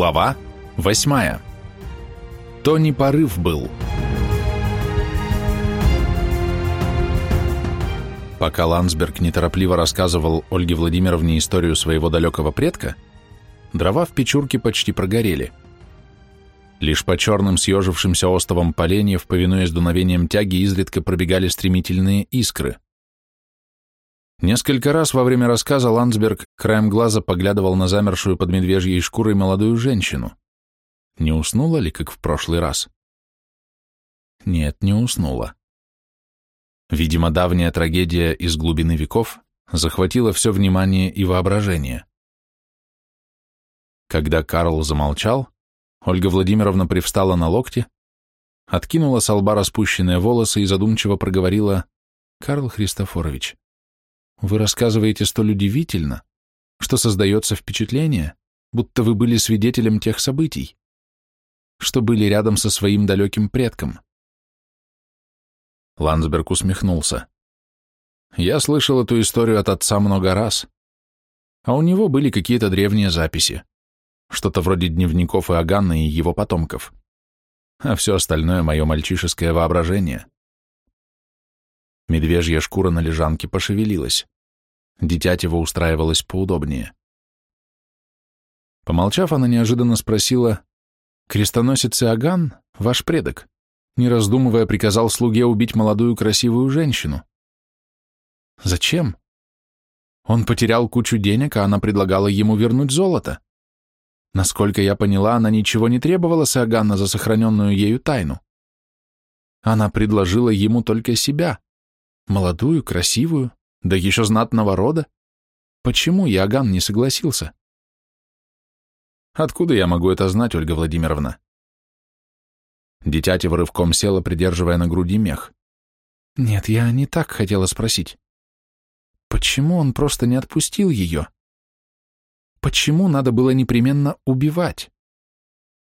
Глава восьмая. То не порыв был. Пока Ландсберг неторопливо рассказывал Ольге Владимировне историю своего далекого предка, дрова в печурке почти прогорели. Лишь по черным съежившимся остовам поленьев, повинуясь дуновением тяги, изредка пробегали стремительные искры. Несколько раз во время рассказа Ландсберг краем глаза поглядывал на замершую под медвежьей шкурой молодую женщину. Не уснула ли, как в прошлый раз? Нет, не уснула. Видимо, давняя трагедия из глубины веков захватила все внимание и воображение. Когда Карл замолчал, Ольга Владимировна привстала на локте, откинула с лба распущенные волосы и задумчиво проговорила «Карл Христофорович, вы рассказываете столь удивительно, что создается впечатление, будто вы были свидетелем тех событий, что были рядом со своим далеким предком». Ландсберг усмехнулся. Я слышал эту историю от отца много раз, а у него были какие-то древние записи, что-то вроде дневников Иоганна и его потомков, а все остальное — мое мальчишеское воображение. Медвежья шкура на лежанке пошевелилась. Дитятева устраивалась поудобнее. Помолчав, она неожиданно спросила, «Крестоносец Иоганн, ваш предок?» не раздумывая, приказал слуге убить молодую красивую женщину. Зачем? Он потерял кучу денег, а она предлагала ему вернуть золото. Насколько я поняла, она ничего не требовала с Иоганна за сохраненную ею тайну. Она предложила ему только себя, молодую, красивую, да еще знатного рода. Почему Иоганн не согласился? Откуда я могу это знать, Ольга Владимировна? Дитятева рывком села, придерживая на груди мех. Нет, я не так хотела спросить. Почему он просто не отпустил ее? Почему надо было непременно убивать?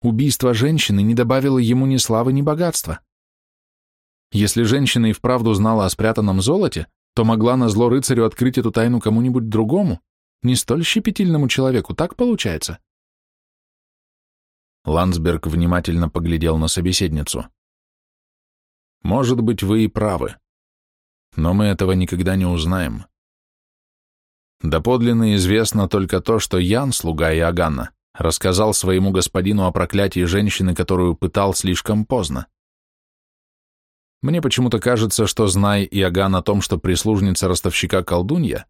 Убийство женщины не добавило ему ни славы, ни богатства. Если женщина и вправду знала о спрятанном золоте, то могла на зло рыцарю открыть эту тайну кому-нибудь другому, не столь щепетильному человеку, так получается? Ландсберг внимательно поглядел на собеседницу. «Может быть, вы и правы. Но мы этого никогда не узнаем. Доподлинно известно только то, что Ян, слуга Иоганна, рассказал своему господину о проклятии женщины, которую пытал слишком поздно. Мне почему-то кажется, что, зная Иоганн о том, что прислужница ростовщика колдунья,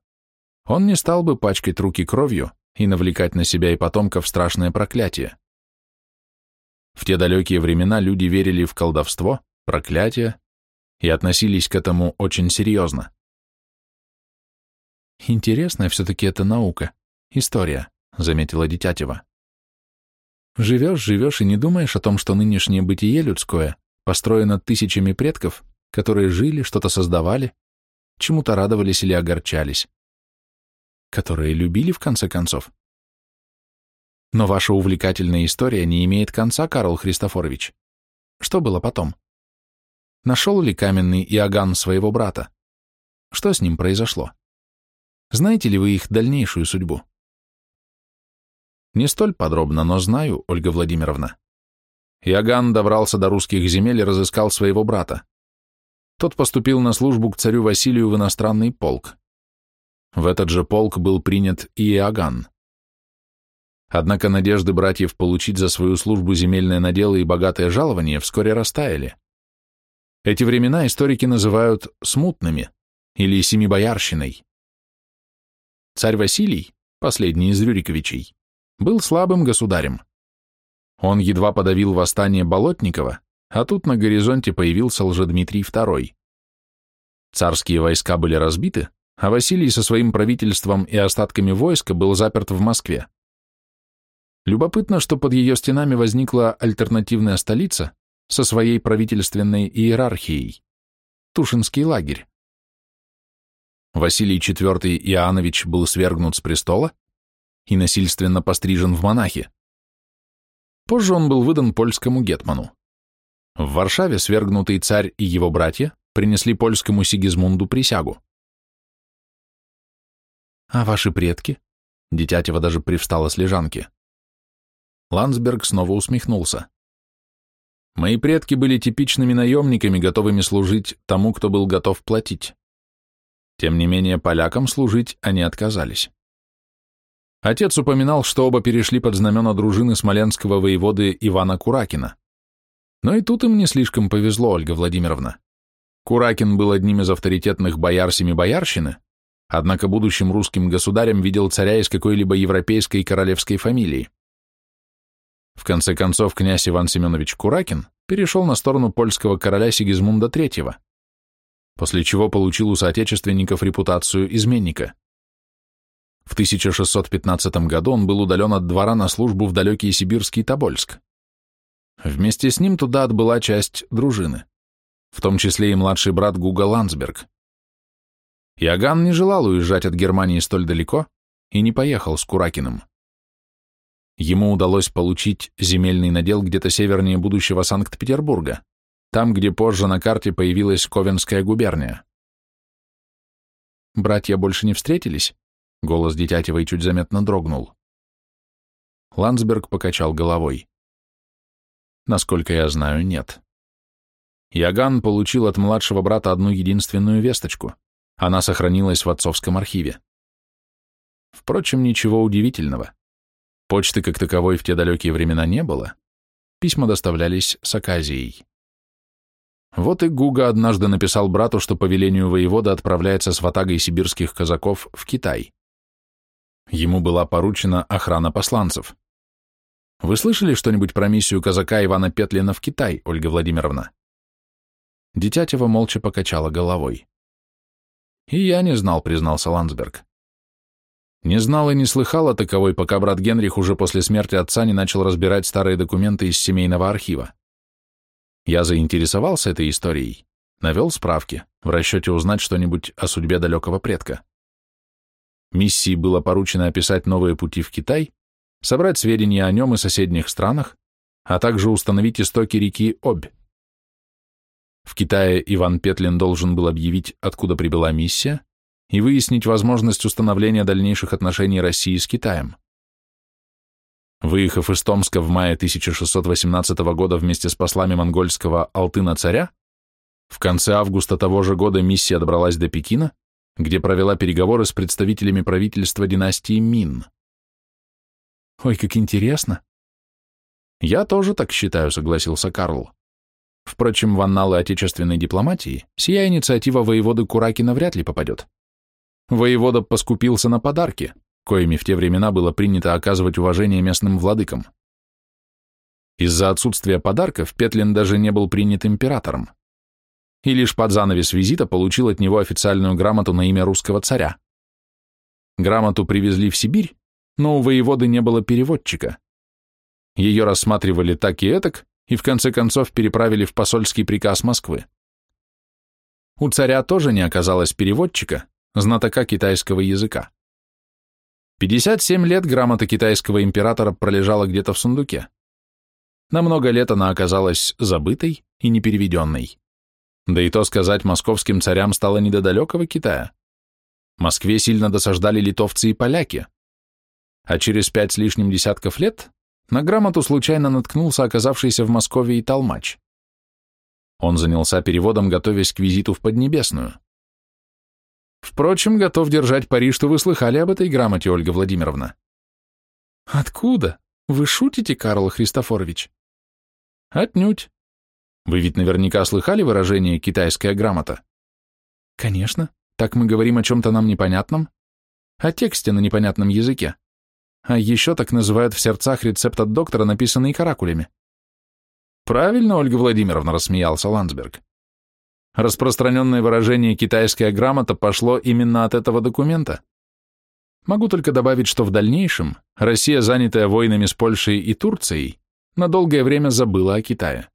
он не стал бы пачкать руки кровью и навлекать на себя и потомков страшное проклятие. В те далекие времена люди верили в колдовство, проклятие и относились к этому очень серьезно. «Интересная все-таки эта наука, история», — заметила Дитятева. «Живешь, живешь и не думаешь о том, что нынешнее бытие людское построено тысячами предков, которые жили, что-то создавали, чему-то радовались или огорчались, которые любили, в конце концов, но ваша увлекательная история не имеет конца, Карл Христофорович. Что было потом? Нашел ли каменный Иоганн своего брата? Что с ним произошло? Знаете ли вы их дальнейшую судьбу? Не столь подробно, но знаю, Ольга Владимировна. Иоганн добрался до русских земель и разыскал своего брата. Тот поступил на службу к царю Василию в иностранный полк. В этот же полк был принят и Иоганн. Однако надежды братьев получить за свою службу земельное наделы и богатое жалование вскоре растаяли. Эти времена историки называют смутными или семибоярщиной. Царь Василий, последний из Рюриковичей, был слабым государем. Он едва подавил восстание Болотникова, а тут на горизонте появился Лжедмитрий II. Царские войска были разбиты, а Василий со своим правительством и остатками войска был заперт в Москве. Любопытно, что под ее стенами возникла альтернативная столица со своей правительственной иерархией – Тушинский лагерь. Василий IV Иоаннович был свергнут с престола и насильственно пострижен в монахи. Позже он был выдан польскому гетману. В Варшаве свергнутый царь и его братья принесли польскому Сигизмунду присягу. «А ваши предки?» Дитятева даже привстала с лежанки. Ландсберг снова усмехнулся. Мои предки были типичными наемниками, готовыми служить тому, кто был готов платить. Тем не менее, полякам служить они отказались. Отец упоминал, что оба перешли под знамена дружины смоленского воеводы Ивана Куракина. Но и тут им не слишком повезло, Ольга Владимировна. Куракин был одним из авторитетных бояр Семибоярщины, однако будущим русским государем видел царя из какой-либо европейской королевской фамилии. В конце концов, князь Иван Семенович Куракин перешел на сторону польского короля Сигизмунда III, после чего получил у соотечественников репутацию изменника. В 1615 году он был удален от двора на службу в далекий сибирский Тобольск. Вместе с ним туда отбыла часть дружины, в том числе и младший брат Гуга Ландсберг. Иоганн не желал уезжать от Германии столь далеко и не поехал с Куракиным. Ему удалось получить земельный надел где-то севернее будущего Санкт-Петербурга, там, где позже на карте появилась Ковенская губерния. Братья больше не встретились? Голос Детятевой чуть заметно дрогнул. Ландсберг покачал головой. Насколько я знаю, нет. Яган получил от младшего брата одну единственную весточку. Она сохранилась в отцовском архиве. Впрочем, ничего удивительного. Почты как таковой в те далекие времена не было. Письма доставлялись с Аказией. Вот и Гуга однажды написал брату, что по велению воевода отправляется с ватагой сибирских казаков в Китай. Ему была поручена охрана посланцев. Вы слышали что-нибудь про миссию казака Ивана Петлина в Китай, Ольга Владимировна? Дитятева молча покачала головой. И я не знал, признался Ландсберг. Не знал и не слыхал о таковой, пока брат Генрих уже после смерти отца не начал разбирать старые документы из семейного архива. Я заинтересовался этой историей, навел справки, в расчете узнать что-нибудь о судьбе далекого предка. Миссии было поручено описать новые пути в Китай, собрать сведения о нем и соседних странах, а также установить истоки реки Обь. В Китае Иван Петлин должен был объявить, откуда прибыла миссия, и выяснить возможность установления дальнейших отношений России с Китаем. Выехав из Томска в мае 1618 года вместе с послами монгольского Алтына-царя, в конце августа того же года миссия добралась до Пекина, где провела переговоры с представителями правительства династии Мин. «Ой, как интересно!» «Я тоже так считаю», — согласился Карл. Впрочем, в анналы отечественной дипломатии сия инициатива воеводы Куракина вряд ли попадет. Воевода поскупился на подарки, коими в те времена было принято оказывать уважение местным владыкам. Из-за отсутствия подарков Петлин даже не был принят императором. И лишь под занавес визита получил от него официальную грамоту на имя русского царя. Грамоту привезли в Сибирь, но у воеводы не было переводчика. Ее рассматривали так и этак, и в конце концов переправили в посольский приказ Москвы. У царя тоже не оказалось переводчика, знатока китайского языка. 57 лет грамота китайского императора пролежала где-то в сундуке. На много лет она оказалась забытой и непереведенной. Да и то сказать московским царям стало не до далекого Китая. Москве сильно досаждали литовцы и поляки. А через пять с лишним десятков лет на грамоту случайно наткнулся оказавшийся в Москве и толмач. Он занялся переводом, готовясь к визиту в Поднебесную. Впрочем, готов держать пари, что вы слыхали об этой грамоте, Ольга Владимировна. Откуда? Вы шутите, Карл Христофорович? Отнюдь. Вы ведь наверняка слыхали выражение «китайская грамота»? Конечно. Так мы говорим о чем-то нам непонятном. О тексте на непонятном языке. А еще так называют в сердцах рецепт от доктора, написанный каракулями. Правильно, Ольга Владимировна, рассмеялся Ландсберг. Распространенное выражение «китайская грамота» пошло именно от этого документа. Могу только добавить, что в дальнейшем Россия, занятая войнами с Польшей и Турцией, на долгое время забыла о Китае.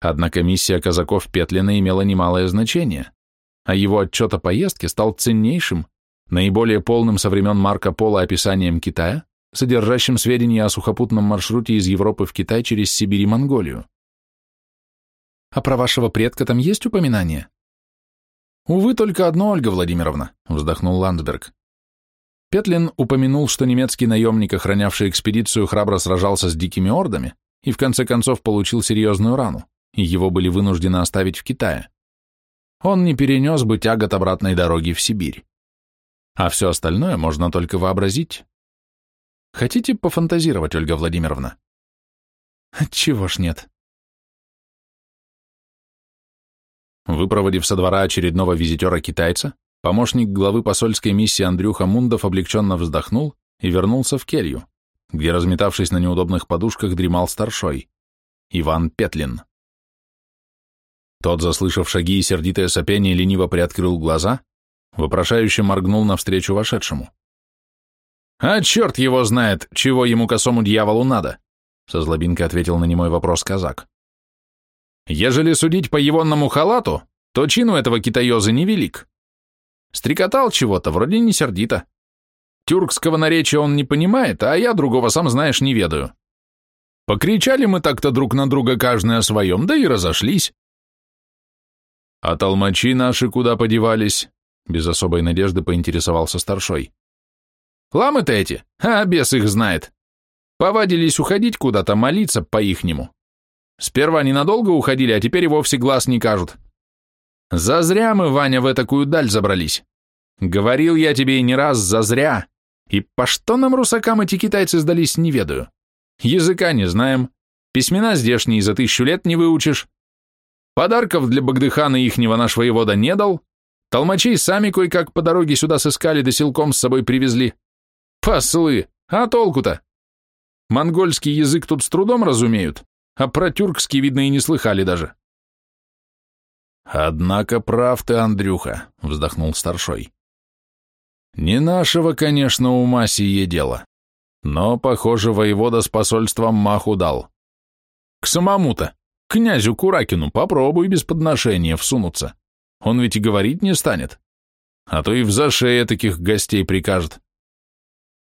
Однако миссия казаков Петлина имела немалое значение, а его отчет о поездке стал ценнейшим наиболее полным со времен Марко Поло описанием Китая, содержащим сведения о сухопутном маршруте из Европы в Китай через Сибирь и Монголию. А про вашего предка там есть упоминание? Увы, только одно, Ольга Владимировна, вздохнул Ландсберг. Петлин упомянул, что немецкий наемник, охранявший экспедицию, храбро сражался с дикими ордами и в конце концов получил серьезную рану, и его были вынуждены оставить в Китае. Он не перенес бы тягот обратной дороги в Сибирь. А все остальное можно только вообразить. Хотите пофантазировать, Ольга Владимировна? Чего ж нет. Выпроводив со двора очередного визитера-китайца, помощник главы посольской миссии Андрюха Мундов облегченно вздохнул и вернулся в келью, где, разметавшись на неудобных подушках, дремал старшой, Иван Петлин. Тот, заслышав шаги и сердитое сопение, лениво приоткрыл глаза, вопрошающе моргнул навстречу вошедшему. «А черт его знает, чего ему косому дьяволу надо!» со злобинкой ответил на немой вопрос казак. Ежели судить по егонному халату, то чину этого китаёза невелик. Стрекотал чего-то, вроде не сердито. Тюркского наречия он не понимает, а я другого, сам знаешь, не ведаю. Покричали мы так-то друг на друга каждый о своем, да и разошлись. А толмачи наши куда подевались? Без особой надежды поинтересовался старшой. Ламы-то эти, а бес их знает. Повадились уходить куда-то, молиться по-ихнему. Сперва ненадолго уходили, а теперь и вовсе глаз не кажут. Зазря мы, Ваня, в такую даль забрались. Говорил я тебе и не раз, зазря. И по что нам, русакам, эти китайцы сдались, не ведаю. Языка не знаем, письмена здешние за тысячу лет не выучишь. Подарков для Багдыхана ихнего наш воевода не дал. Толмачей сами кое-как по дороге сюда сыскали, да силком с собой привезли. Послы, а толку-то? Монгольский язык тут с трудом разумеют, а про тюркский, видно, и не слыхали даже. «Однако прав ты, Андрюха», — вздохнул старшой. «Не нашего, конечно, ума сие дело, но, похоже, воевода с посольством маху дал. К самому-то, князю Куракину, попробуй без подношения всунуться. Он ведь и говорить не станет, а то и в зашее таких гостей прикажет.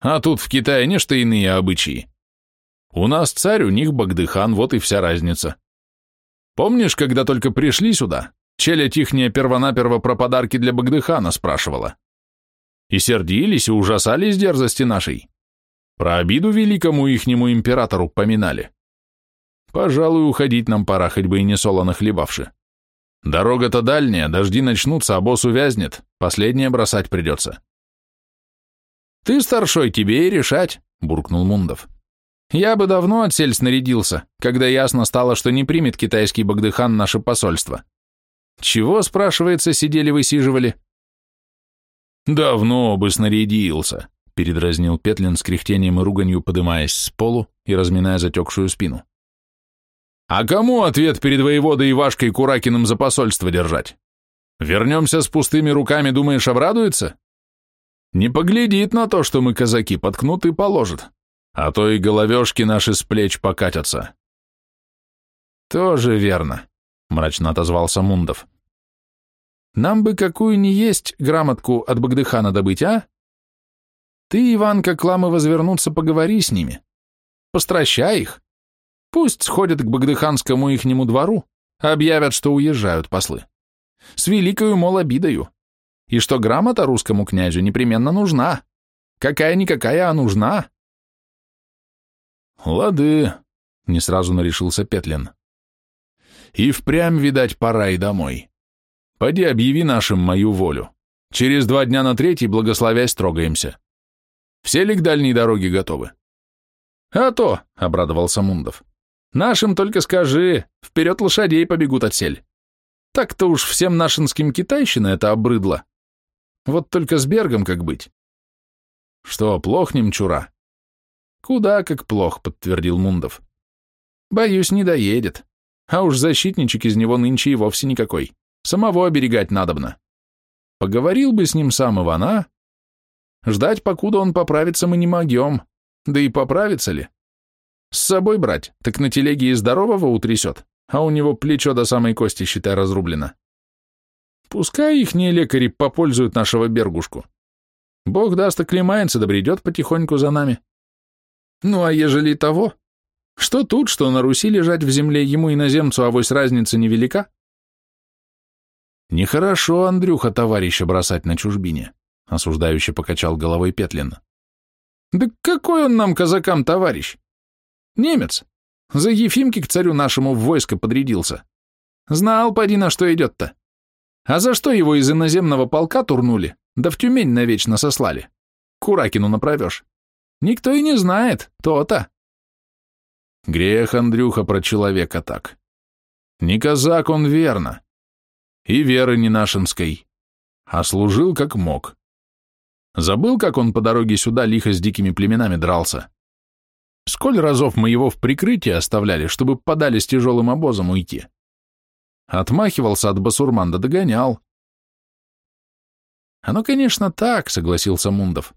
А тут в Китае нечто иные обычаи. У нас царь, у них Багдыхан, вот и вся разница. Помнишь, когда только пришли сюда, челядь ихняя первонаперво про подарки для Багдыхана спрашивала? И сердились, и ужасались дерзости нашей. Про обиду великому ихнему императору поминали. Пожалуй, уходить нам пора, хоть бы и не солоно хлебавши. Дорога-то дальняя, дожди начнутся, а босс увязнет, последнее бросать придется. Ты, старшой, тебе и решать, буркнул Мундов. Я бы давно отсель снарядился, когда ясно стало, что не примет китайский Багдыхан наше посольство. Чего, спрашивается, сидели-высиживали? Давно бы снарядился, передразнил Петлин с кряхтением и руганью, подымаясь с полу и разминая затекшую спину. А кому ответ перед воеводой Ивашкой Куракиным за посольство держать? Вернемся с пустыми руками, думаешь, обрадуется? Не поглядит на то, что мы казаки, подкнут и положит а то и головешки наши с плеч покатятся. Тоже верно, мрачно отозвался Мундов. Нам бы какую ни есть грамотку от Багдыхана добыть, а? Ты, Иван, как ламы возвернутся, поговори с ними. Постращай их. Пусть сходят к Багдыханскому ихнему двору, объявят, что уезжают послы. С великою, мол, обидою. И что грамота русскому князю непременно нужна. Какая-никакая, а нужна. «Лады», — не сразу нарешился Петлин. «И впрямь, видать, пора и домой. Поди объяви нашим мою волю. Через два дня на третий, благословясь, трогаемся. Все ли к дальней дороге готовы?» «А то», — обрадовался Мундов. «Нашим только скажи, вперед лошадей побегут отсель. Так-то уж всем нашинским китайщина это обрыдло. Вот только с Бергом как быть?» «Что, плохнем, чура?» «Куда как плохо», — подтвердил Мундов. «Боюсь, не доедет. А уж защитничек из него нынче и вовсе никакой. Самого оберегать надобно. Поговорил бы с ним сам Иван, а? Ждать, покуда он поправится, мы не могем. Да и поправится ли? С собой брать, так на телеге и здорового утрясет, а у него плечо до самой кости, считай, разрублено. Пускай ихние лекари попользуют нашего Бергушку. Бог даст, оклемается, да бредет потихоньку за нами. Ну а ежели того? Что тут, что на Руси лежать в земле ему иноземцу, авось разница невелика? Нехорошо, Андрюха, товарища бросать на чужбине, осуждающе покачал головой Петлин. Да какой он нам, казакам, товарищ? Немец. За Ефимки к царю нашему в войско подрядился. Знал, поди, на что идет-то. А за что его из иноземного полка турнули, да в Тюмень навечно сослали? Куракину направешь. Никто и не знает, то-то. Грех, Андрюха, про человека так. Не казак он верно. И веры не нашинской. А служил как мог. Забыл, как он по дороге сюда лихо с дикими племенами дрался? Сколь разов мы его в прикрытии оставляли, чтобы подали с тяжелым обозом уйти? Отмахивался от басурман, да догонял. Оно, конечно, так, согласился Мундов.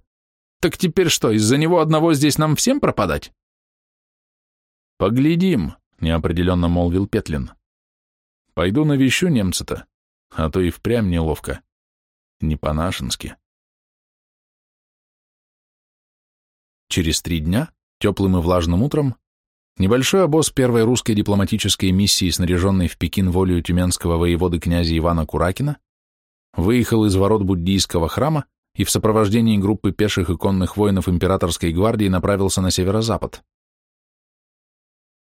Так теперь что, из-за него одного здесь нам всем пропадать? Поглядим, неопределенно молвил Петлин. Пойду навещу немца-то, а то и впрямь неловко. Не по-нашенски. Через три дня, теплым и влажным утром, небольшой обоз первой русской дипломатической миссии, снаряженной в Пекин волею тюменского воеводы князя Ивана Куракина, выехал из ворот буддийского храма и в сопровождении группы пеших и конных воинов императорской гвардии направился на северо-запад.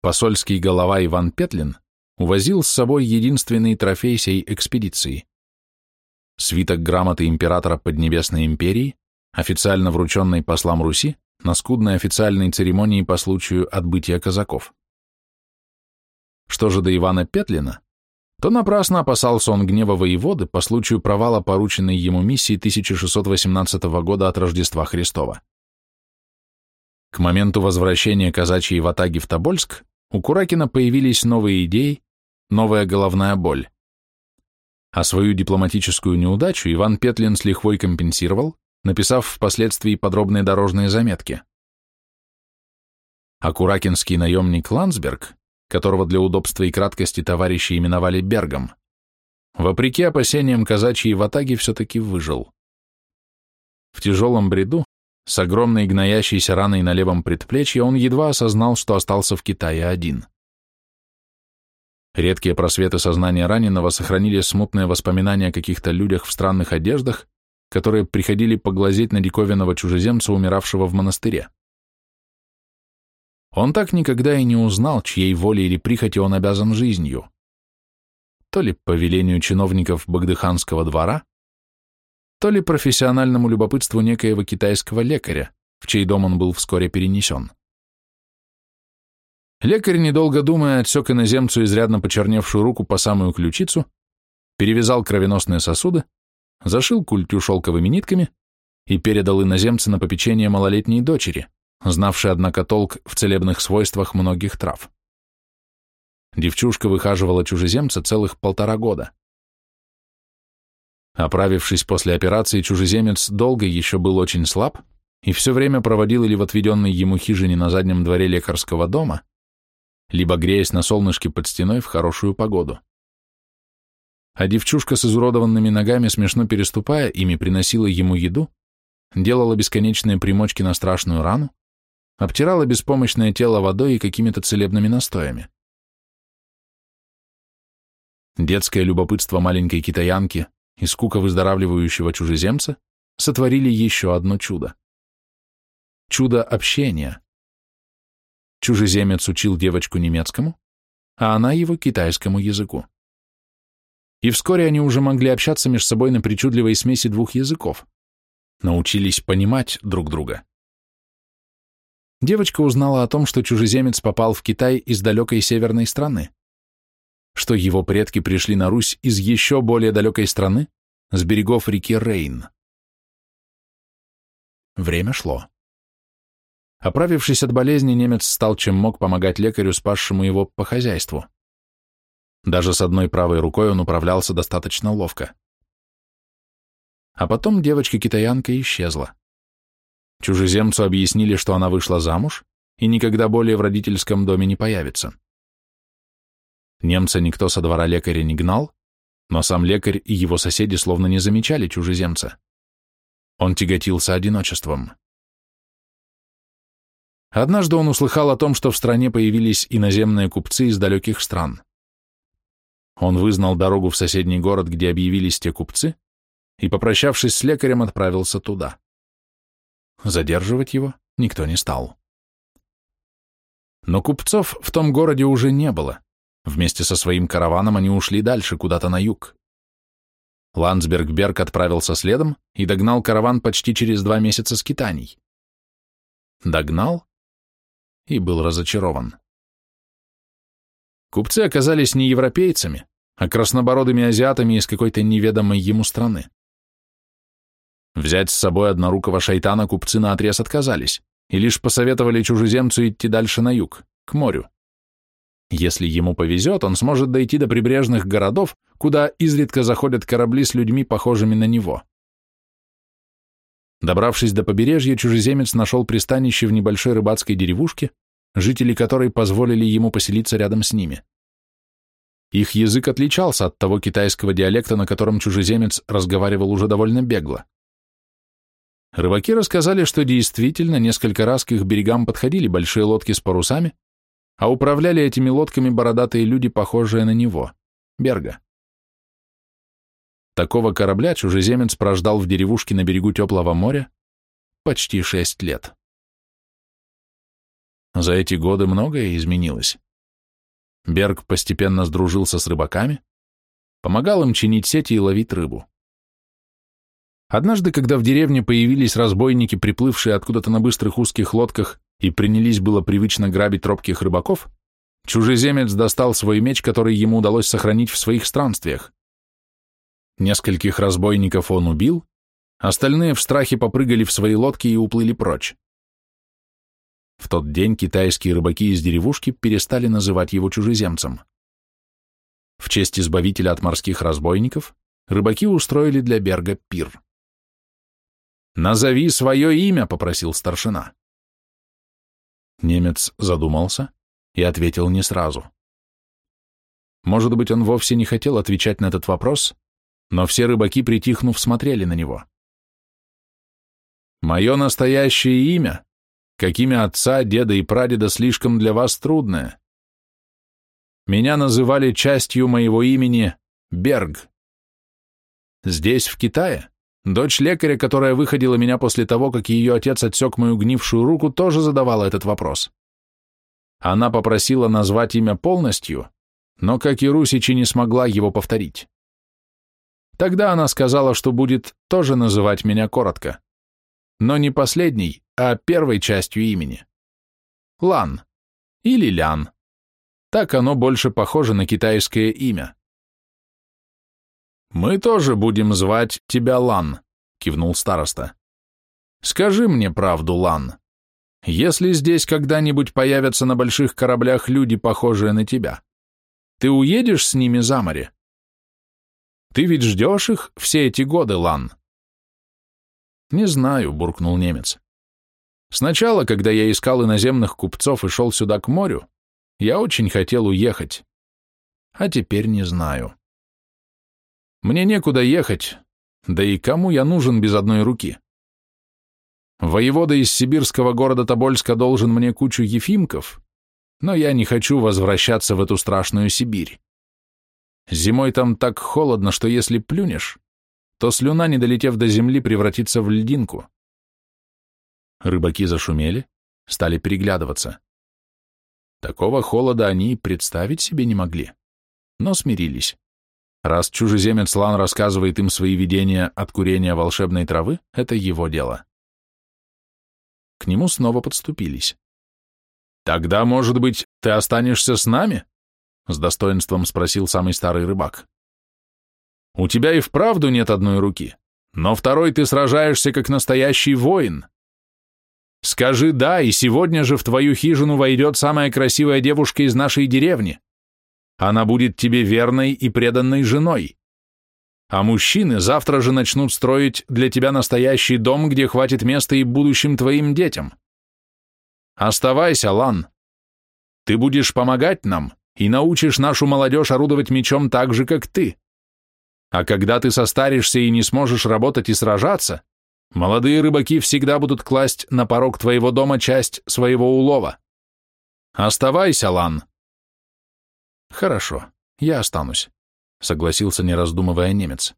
Посольский голова Иван Петлин увозил с собой единственный трофей сей экспедиции – свиток грамоты императора Поднебесной империи, официально врученной послам Руси на скудной официальной церемонии по случаю отбытия казаков. Что же до Ивана Петлина, то напрасно опасался он гнева воеводы по случаю провала порученной ему миссии 1618 года от Рождества Христова. К моменту возвращения казачьей ватаги в Тобольск у Куракина появились новые идеи, новая головная боль. А свою дипломатическую неудачу Иван Петлин с лихвой компенсировал, написав впоследствии подробные дорожные заметки. А куракинский наемник Ландсберг, которого для удобства и краткости товарищи именовали Бергом, вопреки опасениям казачьей ватаги все-таки выжил. В тяжелом бреду, с огромной гноящейся раной на левом предплечье, он едва осознал, что остался в Китае один. Редкие просветы сознания раненого сохранили смутные воспоминания о каких-то людях в странных одеждах, которые приходили поглазеть на диковинного чужеземца, умиравшего в монастыре. Он так никогда и не узнал, чьей волей или прихоти он обязан жизнью. То ли по велению чиновников Багдыханского двора, то ли профессиональному любопытству некоего китайского лекаря, в чей дом он был вскоре перенесен. Лекарь, недолго думая, отсек иноземцу изрядно почерневшую руку по самую ключицу, перевязал кровеносные сосуды, зашил культю шелковыми нитками и передал иноземца на попечение малолетней дочери, знавшей, однако, толк в целебных свойствах многих трав. Девчушка выхаживала чужеземца целых полтора года. Оправившись после операции, чужеземец долго еще был очень слаб и все время проводил или в отведенной ему хижине на заднем дворе лекарского дома, либо греясь на солнышке под стеной в хорошую погоду а девчушка с изуродованными ногами, смешно переступая, ими приносила ему еду, делала бесконечные примочки на страшную рану, обтирала беспомощное тело водой и какими-то целебными настоями. Детское любопытство маленькой китаянки и скука выздоравливающего чужеземца сотворили еще одно чудо. Чудо общения. Чужеземец учил девочку немецкому, а она его китайскому языку и вскоре они уже могли общаться между собой на причудливой смеси двух языков. Научились понимать друг друга. Девочка узнала о том, что чужеземец попал в Китай из далекой северной страны, что его предки пришли на Русь из еще более далекой страны, с берегов реки Рейн. Время шло. Оправившись от болезни, немец стал чем мог помогать лекарю, спасшему его по хозяйству. Даже с одной правой рукой он управлялся достаточно ловко. А потом девочка-китаянка исчезла. Чужеземцу объяснили, что она вышла замуж и никогда более в родительском доме не появится. Немца никто со двора лекаря не гнал, но сам лекарь и его соседи словно не замечали чужеземца. Он тяготился одиночеством. Однажды он услыхал о том, что в стране появились иноземные купцы из далеких стран. Он вызнал дорогу в соседний город, где объявились те купцы, и, попрощавшись с лекарем, отправился туда. Задерживать его никто не стал. Но купцов в том городе уже не было. Вместе со своим караваном они ушли дальше, куда-то на юг. Ландсбергберг отправился следом и догнал караван почти через два месяца скитаний. Догнал и был разочарован. Купцы оказались не европейцами, а краснобородыми азиатами из какой-то неведомой ему страны. Взять с собой однорукого шайтана купцы наотрез отказались и лишь посоветовали чужеземцу идти дальше на юг, к морю. Если ему повезет, он сможет дойти до прибрежных городов, куда изредка заходят корабли с людьми, похожими на него. Добравшись до побережья, чужеземец нашел пристанище в небольшой рыбацкой деревушке, жители которой позволили ему поселиться рядом с ними. Их язык отличался от того китайского диалекта, на котором чужеземец разговаривал уже довольно бегло. Рыбаки рассказали, что действительно несколько раз к их берегам подходили большие лодки с парусами, а управляли этими лодками бородатые люди, похожие на него, Берга. Такого корабля чужеземец прождал в деревушке на берегу теплого моря почти шесть лет. За эти годы многое изменилось. Берг постепенно сдружился с рыбаками, помогал им чинить сети и ловить рыбу. Однажды, когда в деревне появились разбойники, приплывшие откуда-то на быстрых узких лодках и принялись было привычно грабить робких рыбаков, чужеземец достал свой меч, который ему удалось сохранить в своих странствиях. Нескольких разбойников он убил, остальные в страхе попрыгали в свои лодки и уплыли прочь. В тот день китайские рыбаки из деревушки перестали называть его чужеземцем. В честь избавителя от морских разбойников рыбаки устроили для Берга пир. «Назови свое имя», — попросил старшина. Немец задумался и ответил не сразу. Может быть, он вовсе не хотел отвечать на этот вопрос, но все рыбаки, притихнув, смотрели на него. «Мое настоящее имя, как имя отца, деда и прадеда, слишком для вас трудное. Меня называли частью моего имени Берг. Здесь, в Китае, дочь лекаря, которая выходила меня после того, как ее отец отсек мою гнившую руку, тоже задавала этот вопрос. Она попросила назвать имя полностью, но, как и Русичи, не смогла его повторить. Тогда она сказала, что будет тоже называть меня коротко. Но не последней, а первой частью имени. Лан. Или Лян. Так оно больше похоже на китайское имя. «Мы тоже будем звать тебя Лан», — кивнул староста. «Скажи мне правду, Лан. Если здесь когда-нибудь появятся на больших кораблях люди, похожие на тебя, ты уедешь с ними за море?» Ты ведь ждешь их все эти годы, Лан?» «Не знаю», — буркнул немец. «Сначала, когда я искал иноземных купцов и шел сюда к морю, я очень хотел уехать. А теперь не знаю. Мне некуда ехать, да и кому я нужен без одной руки? Воевода из сибирского города Тобольска должен мне кучу ефимков, но я не хочу возвращаться в эту страшную Сибирь. Зимой там так холодно, что если плюнешь, то слюна, не долетев до земли, превратится в льдинку. Рыбаки зашумели, стали переглядываться. Такого холода они и представить себе не могли, но смирились. Раз чужеземец Лан рассказывает им свои видения от курения волшебной травы, это его дело. К нему снова подступились. «Тогда, может быть, ты останешься с нами?» С достоинством спросил самый старый рыбак. У тебя и вправду нет одной руки, но второй ты сражаешься как настоящий воин. Скажи «да», и сегодня же в твою хижину войдет самая красивая девушка из нашей деревни. Она будет тебе верной и преданной женой. А мужчины завтра же начнут строить для тебя настоящий дом, где хватит места и будущим твоим детям. Оставайся, Лан. Ты будешь помогать нам, и научишь нашу молодежь орудовать мечом так же, как ты. А когда ты состаришься и не сможешь работать и сражаться, молодые рыбаки всегда будут класть на порог твоего дома часть своего улова. Оставайся, Лан. Хорошо, я останусь, согласился, не раздумывая немец.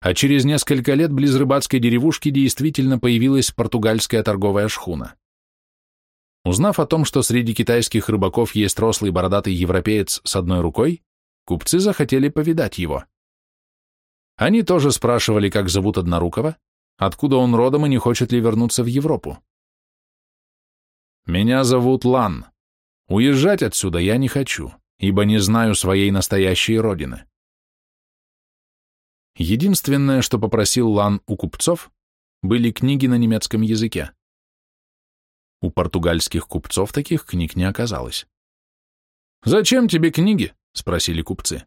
а через несколько лет близ рыбацкой деревушки действительно появилась португальская торговая шхуна. Узнав о том, что среди китайских рыбаков есть рослый бородатый европеец с одной рукой, купцы захотели повидать его. Они тоже спрашивали, как зовут Однорукого, откуда он родом и не хочет ли вернуться в Европу. «Меня зовут Лан. Уезжать отсюда я не хочу, ибо не знаю своей настоящей родины». Единственное, что попросил Лан у купцов, были книги на немецком языке. У португальских купцов таких книг не оказалось. «Зачем тебе книги?» — спросили купцы.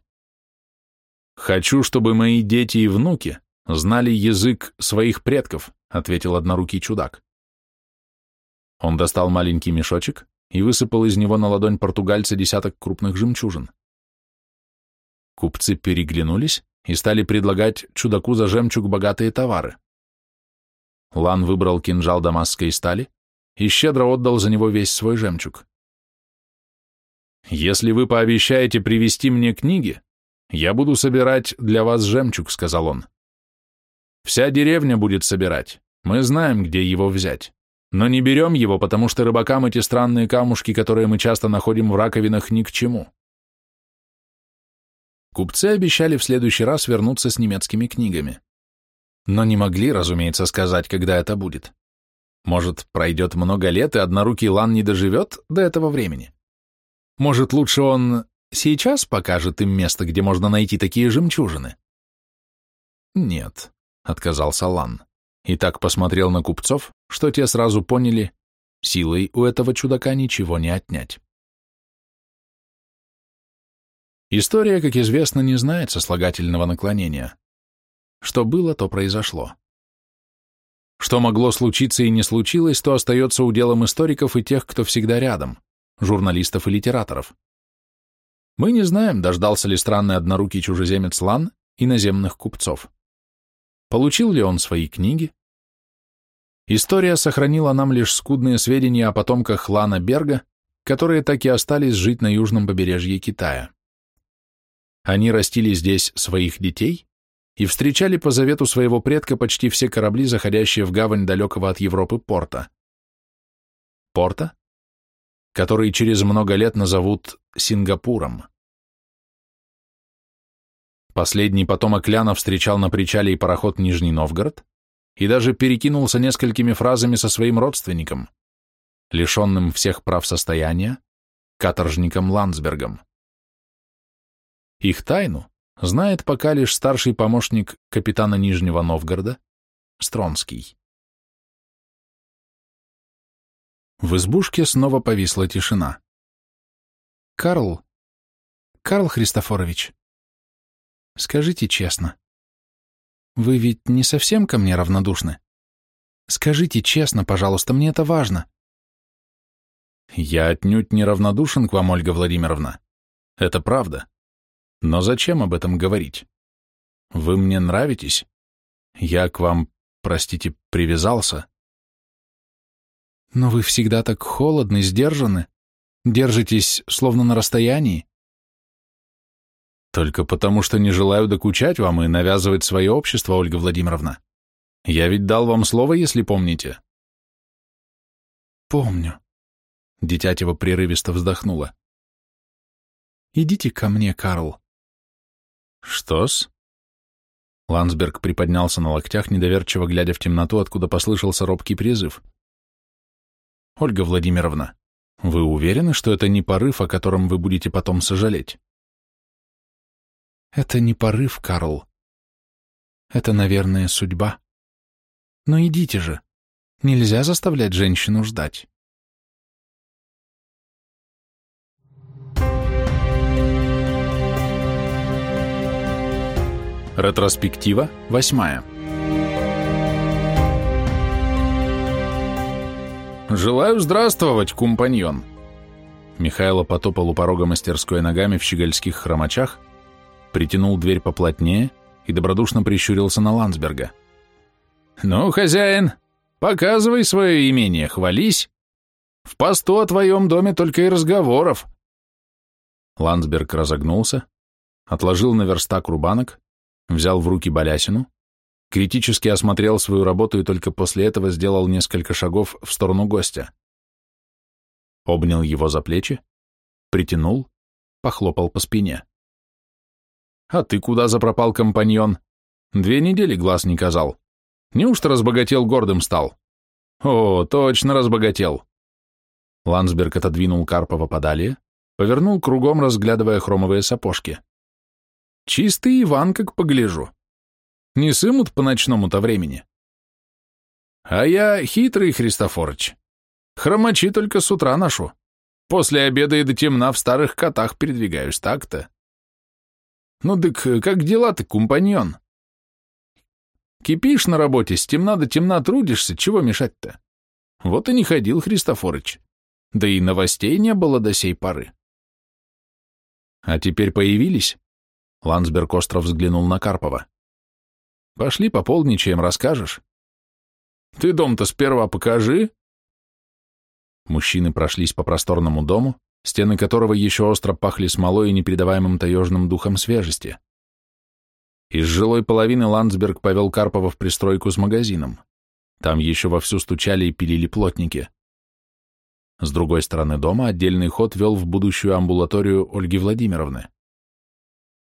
«Хочу, чтобы мои дети и внуки знали язык своих предков», — ответил однорукий чудак. Он достал маленький мешочек и высыпал из него на ладонь португальца десяток крупных жемчужин. Купцы переглянулись и стали предлагать чудаку за жемчуг богатые товары. Лан выбрал кинжал дамасской стали и щедро отдал за него весь свой жемчуг. «Если вы пообещаете привезти мне книги, я буду собирать для вас жемчуг», — сказал он. «Вся деревня будет собирать, мы знаем, где его взять, но не берем его, потому что рыбакам эти странные камушки, которые мы часто находим в раковинах, ни к чему». Купцы обещали в следующий раз вернуться с немецкими книгами. Но не могли, разумеется, сказать, когда это будет. Может, пройдет много лет, и однорукий Лан не доживет до этого времени? Может, лучше он сейчас покажет им место, где можно найти такие жемчужины? Нет, — отказался Лан, и так посмотрел на купцов, что те сразу поняли, силой у этого чудака ничего не отнять. История, как известно, не знает сослагательного наклонения. Что было, то произошло. Что могло случиться и не случилось, то остается уделом историков и тех, кто всегда рядом, журналистов и литераторов. Мы не знаем, дождался ли странный однорукий чужеземец Лан иноземных купцов. Получил ли он свои книги? История сохранила нам лишь скудные сведения о потомках Лана Берга, которые так и остались жить на южном побережье Китая. Они растили здесь своих детей и встречали по завету своего предка почти все корабли, заходящие в гавань далекого от Европы порта. Порта, который через много лет назовут Сингапуром. Последний потомок Ляна встречал на причале и пароход Нижний Новгород и даже перекинулся несколькими фразами со своим родственником, лишенным всех прав состояния, каторжником Ландсбергом. Их тайну знает пока лишь старший помощник капитана Нижнего Новгорода, Стронский. В избушке снова повисла тишина. «Карл, Карл Христофорович, скажите честно, вы ведь не совсем ко мне равнодушны? Скажите честно, пожалуйста, мне это важно». «Я отнюдь не равнодушен к вам, Ольга Владимировна. Это правда. Но зачем об этом говорить? Вы мне нравитесь. Я к вам, простите, привязался. Но вы всегда так холодны, сдержаны. Держитесь, словно на расстоянии. Только потому, что не желаю докучать вам и навязывать свое общество, Ольга Владимировна. Я ведь дал вам слово, если помните. Помню. Дитятева прерывисто вздохнула. Идите ко мне, Карл. «Что-с?» Ландсберг приподнялся на локтях, недоверчиво глядя в темноту, откуда послышался робкий призыв. «Ольга Владимировна, вы уверены, что это не порыв, о котором вы будете потом сожалеть?» «Это не порыв, Карл. Это, наверное, судьба. Но идите же. Нельзя заставлять женщину ждать». Ретроспектива восьмая. «Желаю здравствовать, компаньон!» Михайло потопал у порога мастерской ногами в щегольских хромачах, притянул дверь поплотнее и добродушно прищурился на Ландсберга. «Ну, хозяин, показывай свое имение, хвались. В посту о твоем доме только и разговоров». Ландсберг разогнулся, отложил на верстак рубанок, взял в руки балясину, критически осмотрел свою работу и только после этого сделал несколько шагов в сторону гостя. Обнял его за плечи, притянул, похлопал по спине. «А ты куда запропал, компаньон? Две недели глаз не казал. Неужто разбогател гордым стал?» «О, точно разбогател!» Ландсберг отодвинул Карпова подалее, повернул кругом, разглядывая хромовые сапожки. «Чистый Иван, как погляжу. Не сымут по ночному-то времени?» «А я хитрый, Христофорыч. Хромачи только с утра ношу. После обеда и до темна в старых котах передвигаюсь, так-то?» «Ну, дык, как дела ты, компаньон?» «Кипишь на работе, с темна до темна трудишься, чего мешать-то?» Вот и не ходил Христофорыч. Да и новостей не было до сей поры. А теперь появились? Ландсберг остро взглянул на Карпова. Пошли пополничаем, расскажешь? Ты дом-то сперва покажи. Мужчины прошлись по просторному дому, стены которого еще остро пахли смолой и непередаваемым таежным духом свежести. Из жилой половины Ландсберг повел Карпова в пристройку с магазином. Там еще вовсю стучали и пилили плотники. С другой стороны дома отдельный ход вел в будущую амбулаторию Ольги Владимировны.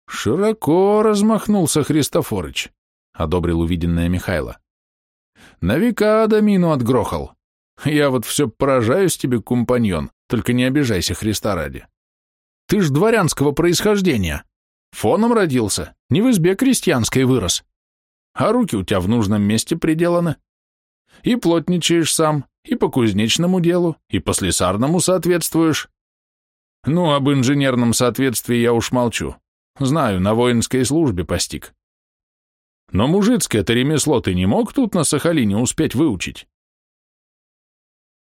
«Широко размахнулся Христофорыч», — одобрил увиденное Михайло. «На века Адамину отгрохал. Я вот все поражаюсь тебе, компаньон, только не обижайся Христа ради. Ты ж дворянского происхождения. Фоном родился, не в избе крестьянской вырос. А руки у тебя в нужном месте приделаны. И плотничаешь сам, и по кузнечному делу, и по слесарному соответствуешь. Ну, об инженерном соответствии я уж молчу. Знаю, на воинской службе постиг. Но мужицкое-то ремесло ты не мог тут на Сахалине успеть выучить?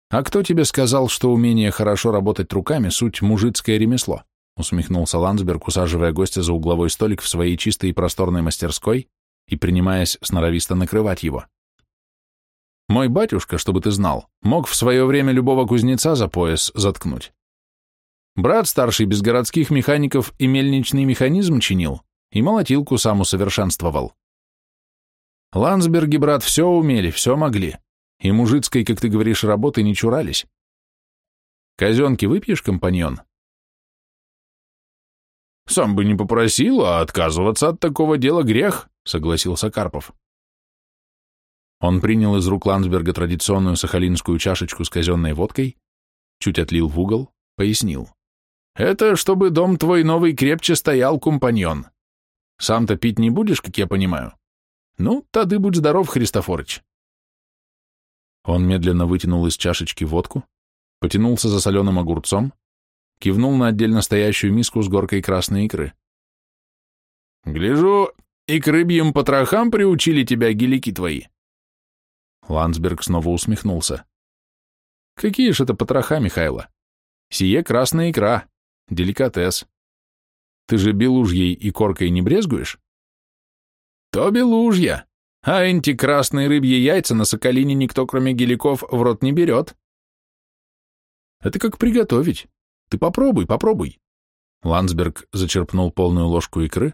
А кто тебе сказал, что умение хорошо работать руками — суть мужицкое ремесло? Усмехнулся Ландсберг, усаживая гостя за угловой столик в своей чистой и просторной мастерской и принимаясь сноровисто накрывать его. Мой батюшка, чтобы ты знал, мог в свое время любого кузнеца за пояс заткнуть. Брат старший без городских механиков и мельничный механизм чинил, и молотилку сам усовершенствовал. Ландсберги, брат, все умели, все могли, и мужицкой, как ты говоришь, работы не чурались. Казенки выпьешь, компаньон? Сам бы не попросил, а отказываться от такого дела грех, согласился Карпов. Он принял из рук Ландсберга традиционную сахалинскую чашечку с казенной водкой, чуть отлил в угол, пояснил. «Это чтобы дом твой новый крепче стоял, компаньон. Сам-то пить не будешь, как я понимаю? Ну, тады будь здоров, Христофорыч». Он медленно вытянул из чашечки водку, потянулся за соленым огурцом, кивнул на отдельно стоящую миску с горкой красной икры. «Гляжу, и к рыбьим потрохам приучили тебя гелики твои. Ландсберг снова усмехнулся. Какие же это потроха, Михайло? Сие красная икра, деликатес. Ты же белужьей и коркой не брезгуешь? То белужья, а эти красные рыбьи яйца на соколине никто, кроме геликов, в рот не берет. Это как приготовить. Ты попробуй, попробуй. Ландсберг зачерпнул полную ложку икры,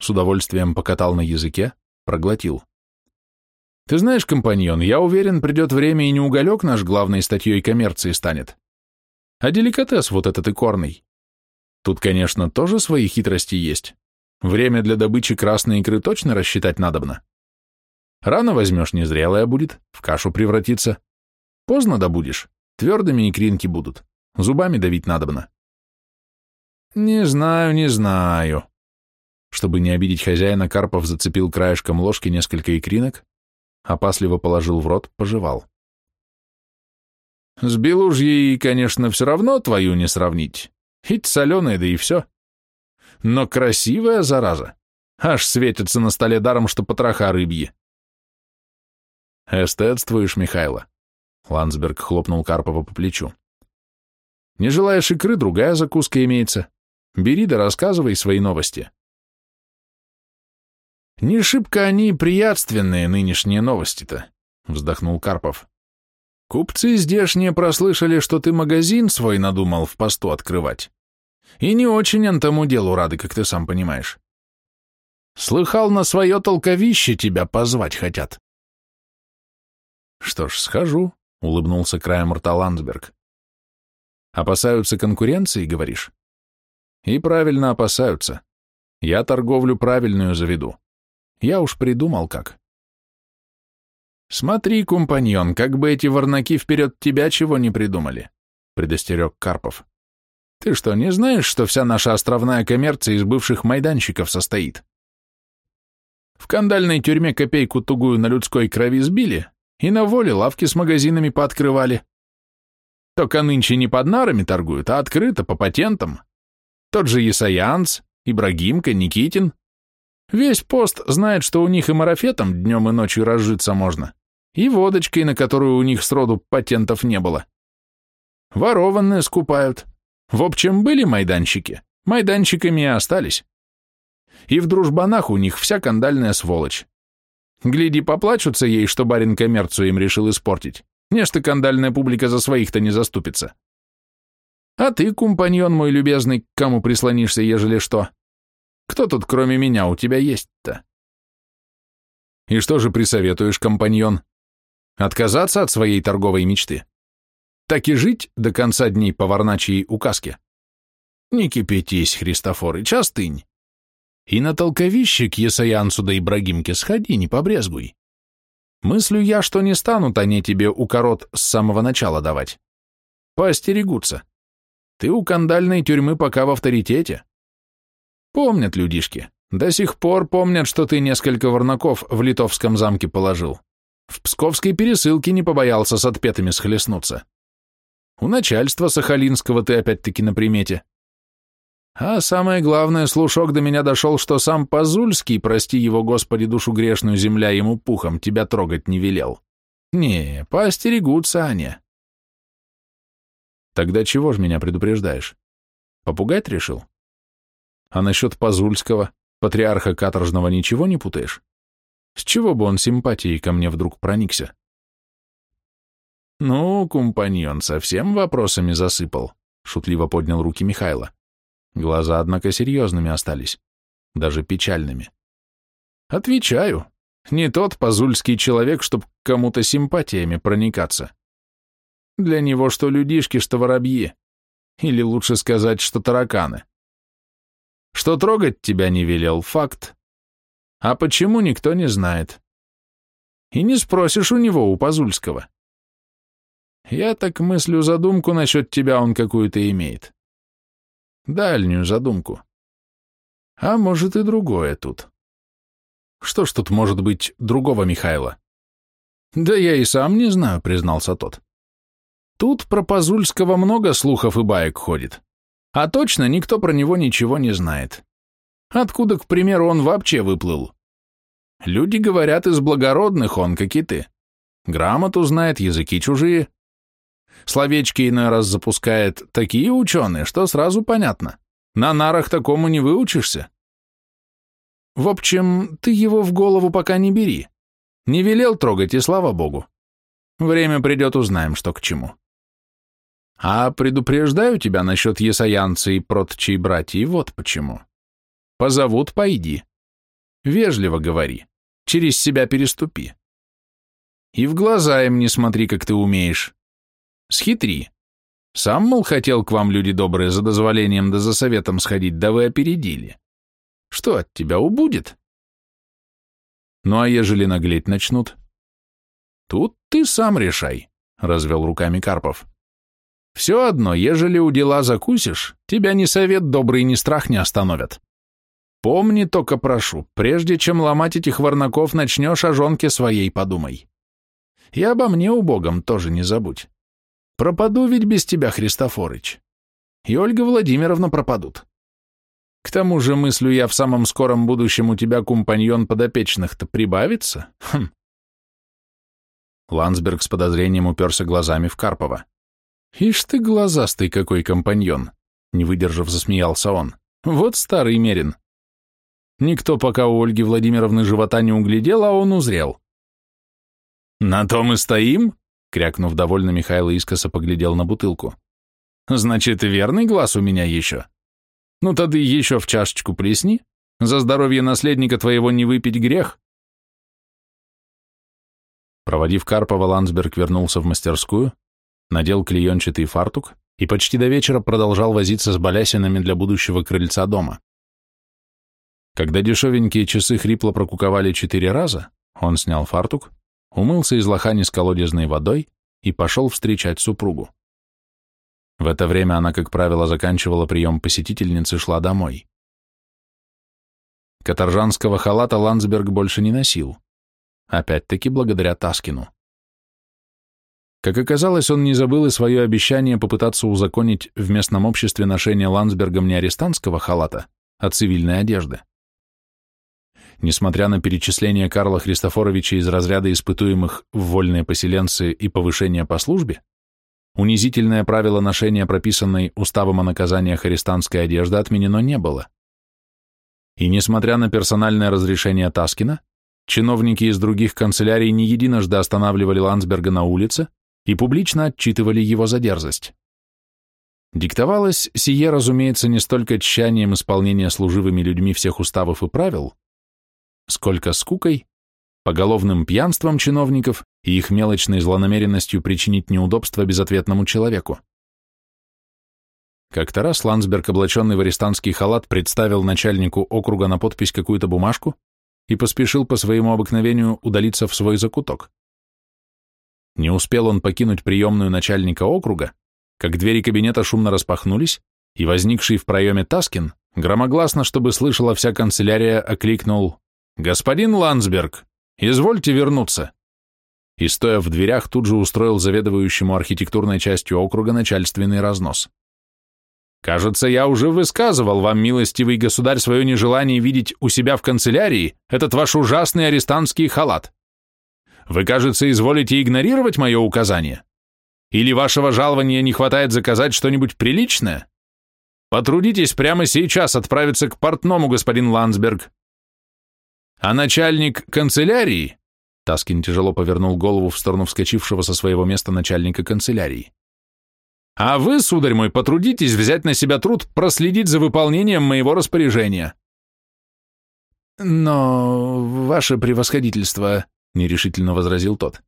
с удовольствием покатал на языке, проглотил. Ты знаешь, компаньон, я уверен, придет время, и не уголек наш главной статьей коммерции станет, а деликатес вот этот икорный. Тут, конечно, тоже свои хитрости есть. Время для добычи красной икры точно рассчитать надобно. Рано возьмешь, незрелая будет, в кашу превратится. Поздно добудешь, твердыми икринки будут, зубами давить надобно. Не знаю, не знаю. Чтобы не обидеть хозяина, Карпов зацепил краешком ложки несколько икринок, опасливо положил в рот, пожевал. С белужьей, конечно, все равно твою не сравнить. Хоть соленая, да и все. Но красивая зараза. Аж светится на столе даром, что потроха рыбьи. Эстетствуешь, Михайло. Ландсберг хлопнул Карпова по плечу. Не желаешь икры, другая закуска имеется. Бери да рассказывай свои новости. Не шибко они приятственные, нынешние новости-то, вздохнул Карпов. Купцы здешние прослышали, что ты магазин свой надумал в посту открывать. И не очень он тому делу рады, как ты сам понимаешь. Слыхал, на свое толковище тебя позвать хотят. Что ж, схожу, улыбнулся краем рта Ландсберг. Опасаются конкуренции, говоришь? И правильно опасаются. Я торговлю правильную заведу. Я уж придумал как. Смотри, компаньон, как бы эти ворнаки вперед тебя чего не придумали, предостерег Карпов. Ты что, не знаешь, что вся наша островная коммерция из бывших майданщиков состоит? В кандальной тюрьме копейку тугую на людской крови сбили и на воле лавки с магазинами пооткрывали. Только нынче не под нарами торгуют, а открыто, по патентам. Тот же Исаянц, Ибрагимка, Никитин. Весь пост знает, что у них и марафетом днем и ночью разжиться можно, и водочкой, на которую у них сроду патентов не было. Ворованные скупают. В общем, были майданчики, майданчиками и остались. И в дружбанах у них вся кандальная сволочь. Гляди, поплачутся ей, что барин коммерцию им решил испортить. Нечто кандальная публика за своих-то не заступится. А ты, компаньон мой любезный, к кому прислонишься, ежели что? Кто тут, кроме меня, у тебя есть-то? И что же присоветуешь, компаньон? Отказаться от своей торговой мечты? Так и жить до конца дней по варначьей указке? Не кипятись, Христофорыч, остынь. И на толковище к Есаянцу да Ибрагимке сходи, не побрезгуй. Мыслю я, что не станут они тебе укорот с самого начала давать. Поостерегутся. Ты у кандальной тюрьмы пока в авторитете. Помнят людишки, до сих пор помнят, что ты несколько ворнаков в литовском замке положил. В псковской пересылке не побоялся с отпетыми схлестнуться. У начальства Сахалинского ты опять-таки на примете. А самое главное, слушок до меня дошел, что сам Пазульский, прости его, Господи, душу грешную, земля ему пухом, тебя трогать не велел. Не, поостерегутся они. Тогда чего ж меня предупреждаешь? Попугать решил? А насчет Пазульского, патриарха каторжного, ничего не путаешь? С чего бы он симпатией ко мне вдруг проникся? Ну, компаньон, совсем вопросами засыпал, шутливо поднял руки Михайло. Глаза, однако, серьезными остались, даже печальными. Отвечаю, не тот позульский человек, чтоб кому-то симпатиями проникаться. Для него что людишки, что воробьи, или лучше сказать, что тараканы. Что трогать тебя не велел, факт. А почему, никто не знает. И не спросишь у него, у Пазульского. Я так мыслю, задумку насчет тебя он какую-то имеет. Дальнюю задумку. А может и другое тут. Что ж тут может быть другого Михайла? Да я и сам не знаю, признался тот. Тут про Пазульского много слухов и баек ходит. А точно никто про него ничего не знает. Откуда, к примеру, он вообще выплыл? Люди говорят, из благородных он, как и ты. Грамоту знает, языки чужие. Словечки иной раз запускает такие ученые, что сразу понятно. На нарах такому не выучишься. В общем, ты его в голову пока не бери. Не велел трогать, и слава богу. Время придет, узнаем, что к чему. А предупреждаю тебя насчет Есаянца и протчей братьев, вот почему. Позовут, пойди. Вежливо говори, через себя переступи. И в глаза им не смотри, как ты умеешь. Схитри. Сам, мол, хотел к вам, люди добрые, за дозволением да за советом сходить, да вы опередили. Что от тебя убудет? Ну а ежели наглеть начнут? Тут ты сам решай, — развел руками Карпов. Все одно, ежели у дела закусишь, тебя ни совет добрый, ни страх не остановят. Помни только, прошу, прежде чем ломать этих варнаков, начнешь о жонке своей подумай. И обо мне убогом тоже не забудь. Пропаду ведь без тебя, Христофорыч. И Ольга Владимировна пропадут. К тому же, мыслю я, в самом скором будущем у тебя компаньон подопечных-то прибавится? Хм. Ландсберг с подозрением уперся глазами в Карпова. «Ишь ты глазастый какой компаньон!» Не выдержав, засмеялся он. «Вот старый мерин. Никто пока у Ольги Владимировны живота не углядел, а он узрел». «На том и стоим?» Крякнув довольно, Михайло искоса поглядел на бутылку. «Значит, верный глаз у меня еще? Ну, тогда еще в чашечку плесни, За здоровье наследника твоего не выпить грех?» Проводив Карпова, Ландсберг вернулся в мастерскую, надел клеенчатый фартук и почти до вечера продолжал возиться с балясинами для будущего крыльца дома. Когда дешевенькие часы хрипло прокуковали четыре раза, он снял фартук, умылся из лохани с колодезной водой и пошел встречать супругу. В это время она, как правило, заканчивала прием посетительницы и шла домой. Каторжанского халата Ландсберг больше не носил. Опять-таки благодаря Таскину. Как оказалось, он не забыл и свое обещание попытаться узаконить в местном обществе ношение Ландсбергом не арестантского халата, а цивильной одежды. Несмотря на перечисление Карла Христофоровича из разряда испытуемых в вольные поселенцы и повышение по службе, унизительное правило ношения прописанной уставом о наказаниях арестантской одежды отменено не было. И несмотря на персональное разрешение Таскина, чиновники из других канцелярий не единожды останавливали Ландсберга на улице и публично отчитывали его за дерзость. Диктовалось сие, разумеется, не столько тщанием исполнения служивыми людьми всех уставов и правил, сколько скукой, поголовным пьянством чиновников и их мелочной злонамеренностью причинить неудобства безответному человеку. Как-то раз Ландсберг, облаченный в арестантский халат, представил начальнику округа на подпись какую-то бумажку и поспешил по своему обыкновению удалиться в свой закуток. Не успел он покинуть приемную начальника округа, как двери кабинета шумно распахнулись, и возникший в проеме Таскин, громогласно, чтобы слышала вся канцелярия, окликнул «Господин Ландсберг, извольте вернуться!» И, стоя в дверях, тут же устроил заведующему архитектурной частью округа начальственный разнос. «Кажется, я уже высказывал вам, милостивый государь, свое нежелание видеть у себя в канцелярии этот ваш ужасный арестантский халат. Вы, кажется, изволите игнорировать мое указание? Или вашего жалования не хватает заказать что-нибудь приличное? Потрудитесь прямо сейчас отправиться к портному, господин Ландсберг, а начальник канцелярии, Таскин тяжело повернул голову в сторону вскочившего со своего места начальника канцелярии. А вы, сударь мой, потрудитесь взять на себя труд проследить за выполнением моего распоряжения. Но, ваше превосходительство, нерешительно возразил тот.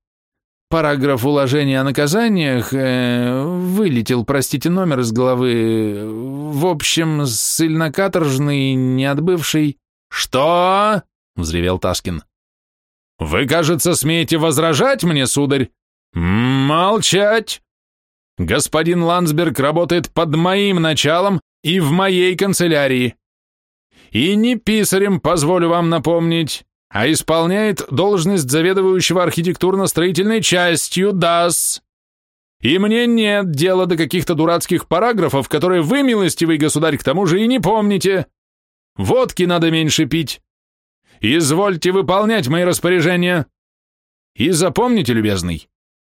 Параграф уложения о наказаниях э, вылетел, простите, номер из головы. В общем, ссыльно-каторжный, неотбывший... Что? Взревел Таскин. «Вы, кажется, смеете возражать мне, сударь? Молчать! Господин Ландсберг работает под моим началом и в моей канцелярии. И не писарем, позволю вам напомнить, а исполняет должность заведующего архитектурно-строительной частью ДАС. И мне нет дела до каких-то дурацких параграфов, которые вы, милостивый государь, к тому же и не помните. Водки надо меньше пить, Извольте выполнять мои распоряжения. И запомните, любезный,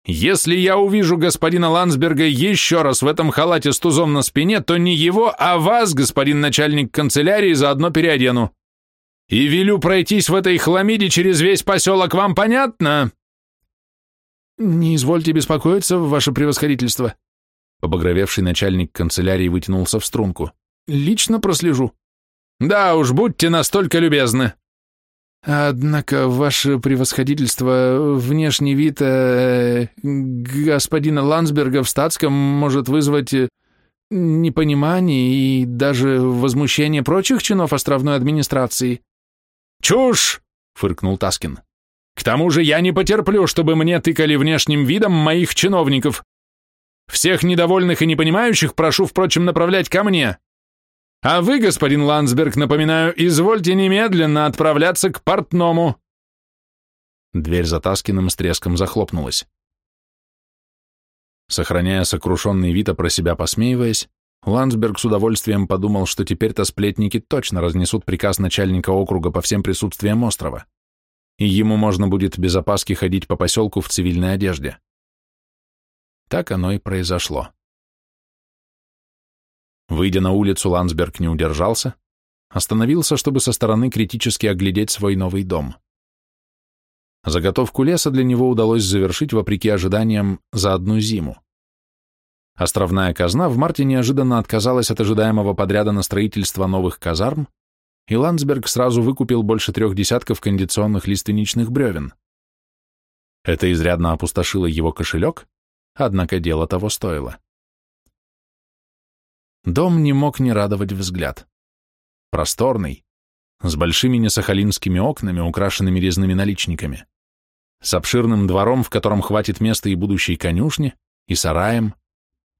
если я увижу господина Ландсберга еще раз в этом халате с тузом на спине, то не его, а вас, господин начальник канцелярии, заодно переодену. И велю пройтись в этой хламиде через весь поселок, вам понятно?» «Не извольте беспокоиться, ваше превосходительство». Побагровевший начальник канцелярии вытянулся в струнку. «Лично прослежу». «Да уж, будьте настолько любезны», Однако, ваше превосходительство, внешний вид э, господина Ландсберга в статском может вызвать э, непонимание и даже возмущение прочих чинов островной администрации. «Чушь!» — фыркнул Таскин. «К тому же я не потерплю, чтобы мне тыкали внешним видом моих чиновников. Всех недовольных и непонимающих прошу, впрочем, направлять ко мне. А вы, господин Ландсберг, напоминаю, извольте немедленно отправляться к портному. Дверь за Таскиным с треском захлопнулась. Сохраняя сокрушенный вид, а про себя посмеиваясь, Ландсберг с удовольствием подумал, что теперь-то сплетники точно разнесут приказ начальника округа по всем присутствиям острова, и ему можно будет без опаски ходить по поселку в цивильной одежде. Так оно и произошло. Выйдя на улицу, Ландсберг не удержался, остановился, чтобы со стороны критически оглядеть свой новый дом. Заготовку леса для него удалось завершить, вопреки ожиданиям, за одну зиму. Островная казна в марте неожиданно отказалась от ожидаемого подряда на строительство новых казарм и Ландсберг сразу выкупил больше трех десятков кондиционных лиственничных бревен. Это изрядно опустошило его кошелек, однако дело того стоило. Дом не мог не радовать взгляд. Просторный, с большими несахалинскими окнами, украшенными резными наличниками, с обширным двором, в котором хватит места и будущей конюшни, и сараем,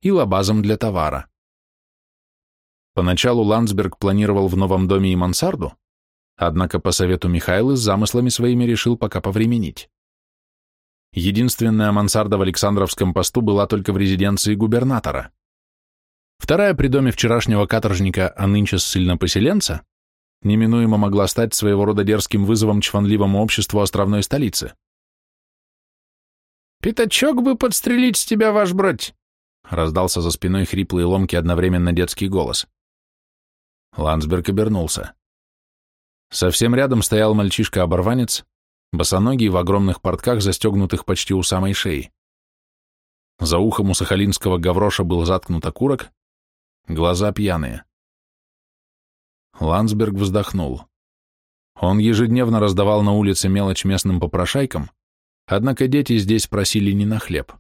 и лабазом для товара. Поначалу Ландсберг планировал в новом доме и мансарду, однако по совету Михайлы с замыслами своими решил пока повременить. Единственная мансарда в Александровском посту была только в резиденции губернатора. Вторая при доме вчерашнего каторжника, а нынче ссыльнопоселенца, неминуемо могла стать своего рода дерзким вызовом чванливому обществу островной столицы. «Пятачок бы подстрелить с тебя, ваш брать!» раздался за спиной хриплый и ломкий одновременно детский голос. Ландсберг обернулся. Совсем рядом стоял мальчишка-оборванец, босоногий в огромных портках, застегнутых почти у самой шеи. За ухом у сахалинского гавроша был заткнут окурок, глаза пьяные. Ландсберг вздохнул. Он ежедневно раздавал на улице мелочь местным попрошайкам, однако дети здесь просили не на хлеб.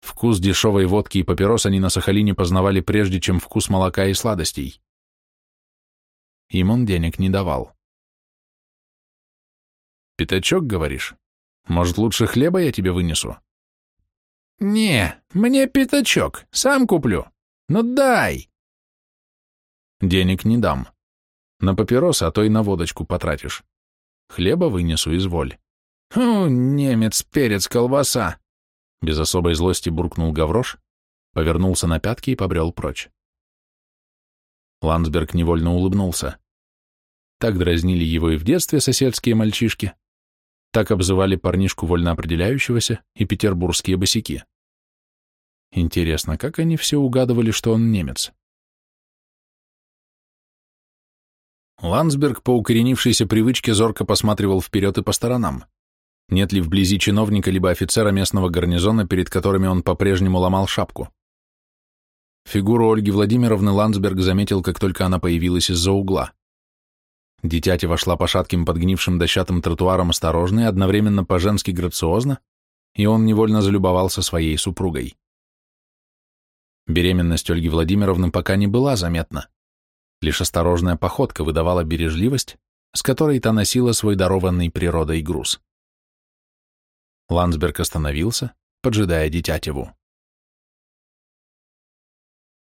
Вкус дешевой водки и папирос они на Сахалине познавали прежде, чем вкус молока и сладостей. Им он денег не давал. «Пятачок, говоришь? Может, лучше хлеба я тебе вынесу?» «Не, мне пятачок, сам куплю. Ну дай!» «Денег не дам. На папиросы, а то и на водочку потратишь. Хлеба вынесу, изволь». «О, немец, перец, колбаса!» Без особой злости буркнул Гаврош, повернулся на пятки и побрел прочь. Ландсберг невольно улыбнулся. Так дразнили его и в детстве соседские мальчишки, так обзывали парнишку вольно определяющегося и петербургские босики. Интересно, как они все угадывали, что он немец? Ландсберг по укоренившейся привычке зорко посматривал вперед и по сторонам. Нет ли вблизи чиновника либо офицера местного гарнизона, перед которыми он по-прежнему ломал шапку? Фигуру Ольги Владимировны Ландсберг заметил, как только она появилась из-за угла. Дитяти вошла по шатким подгнившим дощатым тротуарам осторожно и одновременно по-женски грациозно, и он невольно залюбовался своей супругой. Беременность Ольги Владимировны пока не была заметна. Лишь осторожная походка выдавала бережливость, с которой та носила свой дарованный природой груз. Ландсберг остановился, поджидая дитятеву.